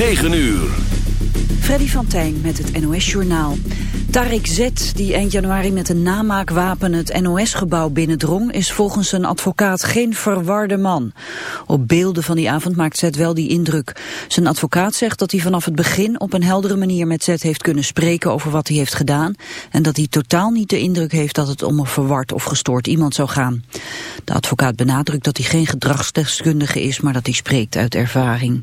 9 uur. Freddy van Tijn met het NOS-journaal. Tariq Z, die eind januari met een namaakwapen het NOS-gebouw binnendrong... is volgens een advocaat geen verwarde man. Op beelden van die avond maakt Z wel die indruk. Zijn advocaat zegt dat hij vanaf het begin op een heldere manier met Z heeft kunnen spreken over wat hij heeft gedaan... en dat hij totaal niet de indruk heeft dat het om een verward of gestoord iemand zou gaan. De advocaat benadrukt dat hij geen gedragsdeskundige is, maar dat hij spreekt uit ervaring.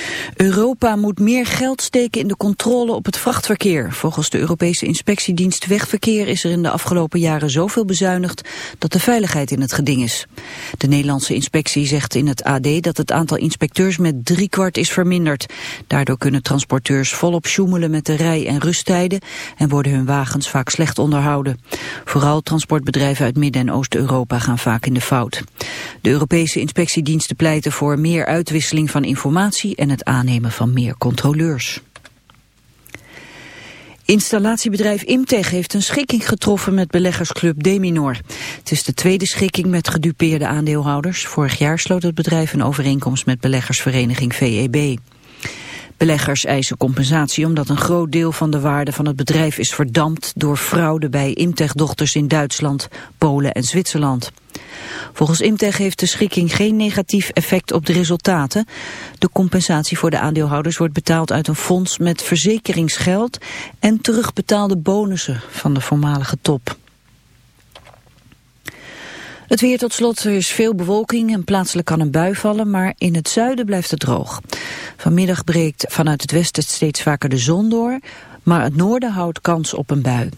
Europa moet meer geld steken in de controle op het vrachtverkeer. Volgens de Europese inspectiedienst Wegverkeer is er in de afgelopen jaren zoveel bezuinigd dat de veiligheid in het geding is. De Nederlandse inspectie zegt in het AD dat het aantal inspecteurs met driekwart is verminderd. Daardoor kunnen transporteurs volop sjoemelen met de rij- en rusttijden en worden hun wagens vaak slecht onderhouden. Vooral transportbedrijven uit Midden- en Oost-Europa gaan vaak in de fout. De Europese inspectiediensten pleiten voor meer uitwisseling van informatie en het aannemen van meer controleurs. Installatiebedrijf Imtech heeft een schikking getroffen met beleggersclub Deminor. Het is de tweede schikking met gedupeerde aandeelhouders. Vorig jaar sloot het bedrijf een overeenkomst met beleggersvereniging VEB. Beleggers eisen compensatie omdat een groot deel van de waarde van het bedrijf is verdampt door fraude bij Imtech-dochters in Duitsland, Polen en Zwitserland. Volgens Imtech heeft de schikking geen negatief effect op de resultaten. De compensatie voor de aandeelhouders wordt betaald uit een fonds met verzekeringsgeld en terugbetaalde bonussen van de voormalige top. Het weer tot slot, er is veel bewolking en plaatselijk kan een bui vallen, maar in het zuiden blijft het droog. Vanmiddag breekt vanuit het westen steeds vaker de zon door, maar het noorden houdt kans op een bui.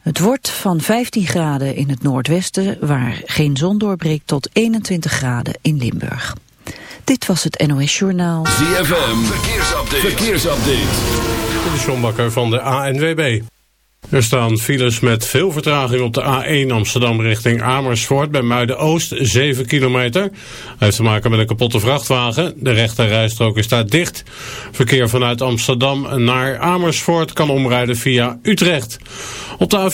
Het wordt van 15 graden in het noordwesten, waar geen zon doorbreekt, tot 21 graden in Limburg. Dit was het NOS Journaal. ZFM, verkeersupdate. verkeersupdate. De Sjombakker van de ANWB. Er staan files met veel vertraging op de A1 Amsterdam richting Amersfoort bij Muiden-Oost, 7 kilometer. Hij heeft te maken met een kapotte vrachtwagen. De rechte rijstrook is daar dicht. Verkeer vanuit Amsterdam naar Amersfoort kan omrijden via Utrecht. Op de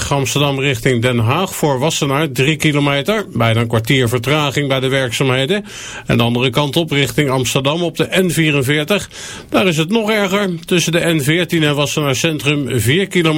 A44 Amsterdam richting Den Haag voor Wassenaar 3 kilometer. Bijna een kwartier vertraging bij de werkzaamheden. En de andere kant op richting Amsterdam op de N44. Daar is het nog erger. Tussen de N14 en Wassenaar Centrum 4 kilometer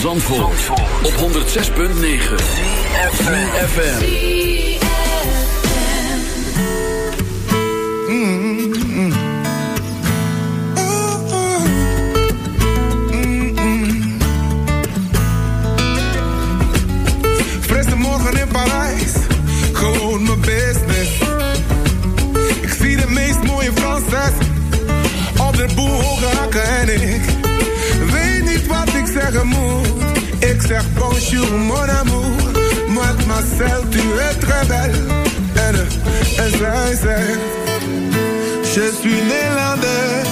Zandvoort, op 106.9 CFFM mm -hmm. mm morgen in Parijs, gewoon mijn business. Ik zie de meest mooie Franses. Op de boel hoge hakken en ik Weet niet wat ik zeggen moet. serpent sur mon amour. Moi, Marcel, tu es très belle. Je suis néerlandaise.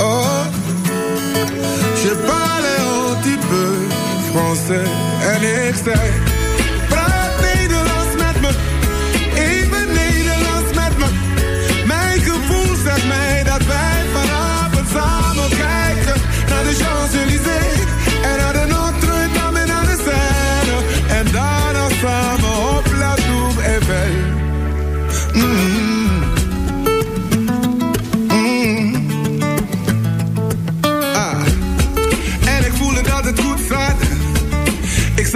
Oh, je parle un petit peu français. NXL.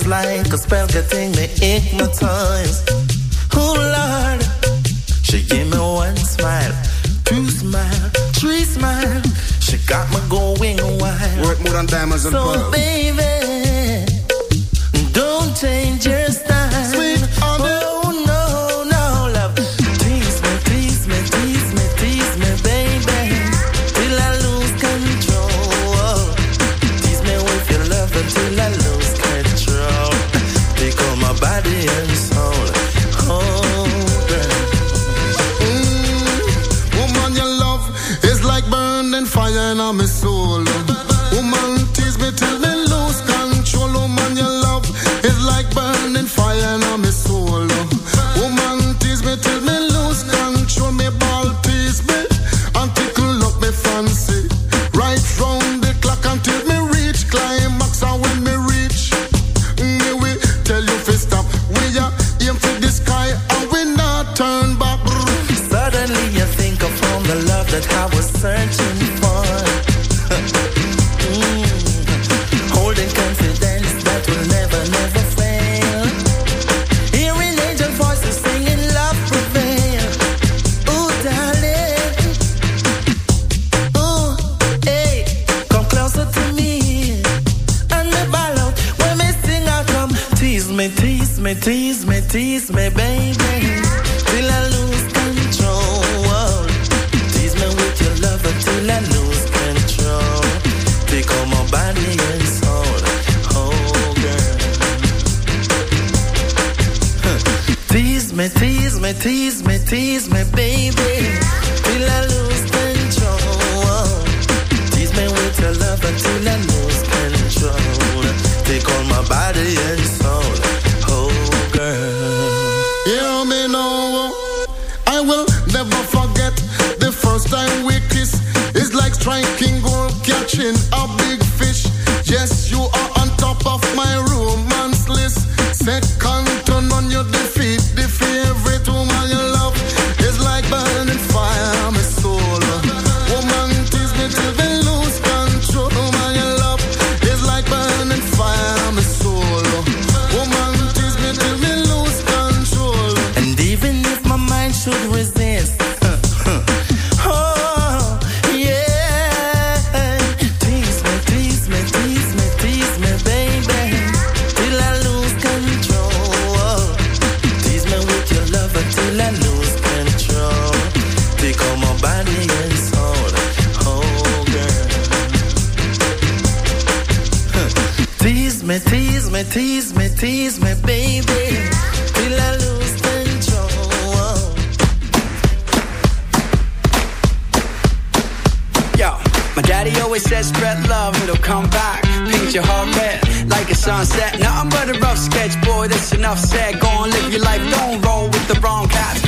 is like a spell getting me hypnotized. Me, tease me, tease me, baby. Till I lose control. Yo, my daddy always said spread love, it'll come back. Paint your heart red like a sunset. Nothing but a rough sketch, boy, that's enough said. Go on, live your life, don't roll with the wrong cats.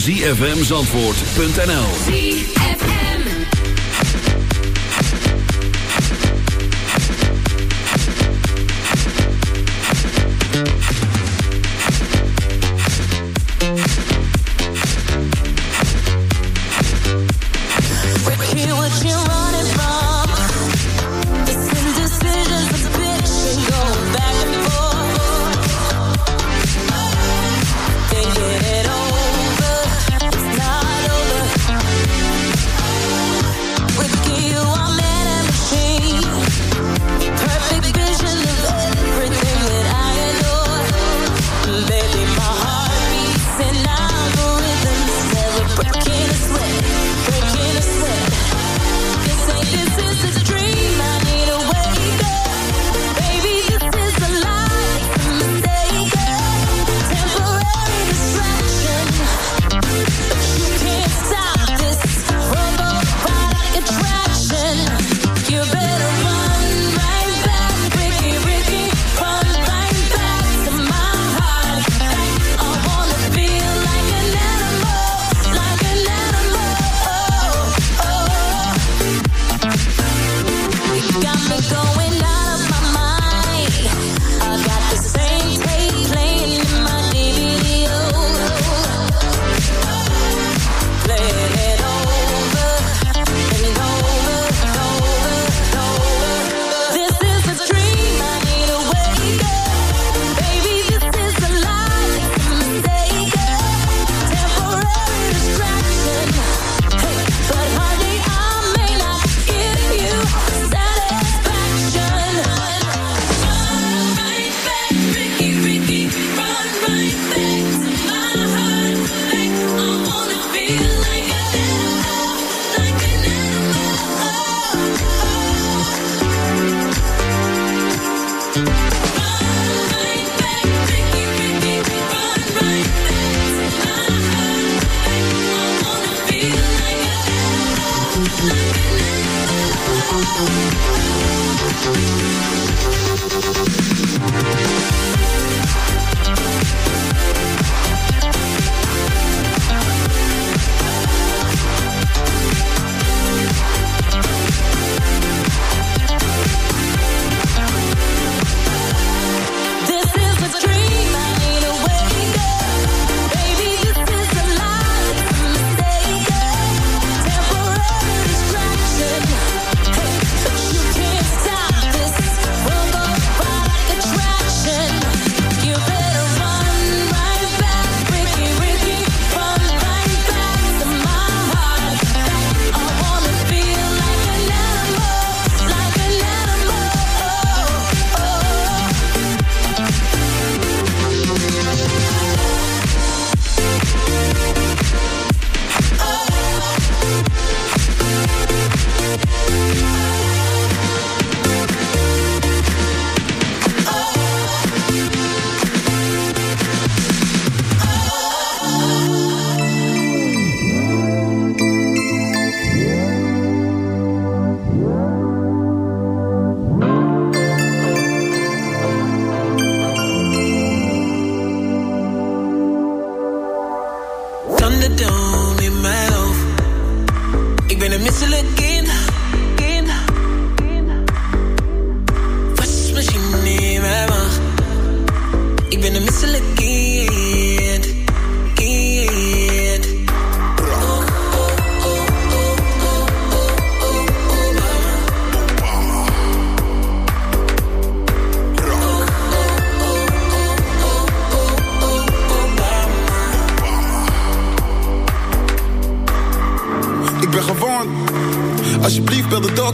www.zfmzandvoort.nl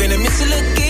gonna miss you looking